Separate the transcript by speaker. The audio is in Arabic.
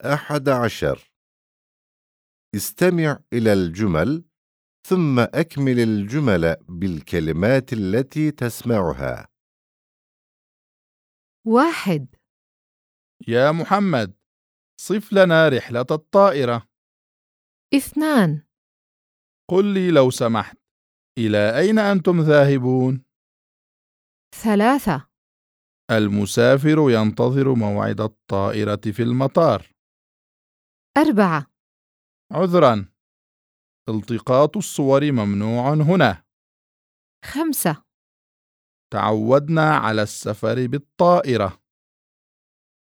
Speaker 1: أحد عشر. استمع إلى الجمل ثم أكمل الجمل بالكلمات التي تسمعها.
Speaker 2: واحد.
Speaker 3: يا محمد صف لنا رحلة الطائرة.
Speaker 2: اثنان.
Speaker 3: قل لي لو سمحت إلى أين أنتم ذاهبون؟
Speaker 2: ثلاثة.
Speaker 3: المسافر ينتظر موعد الطائرة في المطار.
Speaker 2: أربعة.
Speaker 3: عذرا. التقاط الصور ممنوع هنا.
Speaker 2: خمسة.
Speaker 3: تعودنا على السفر بالطائرة.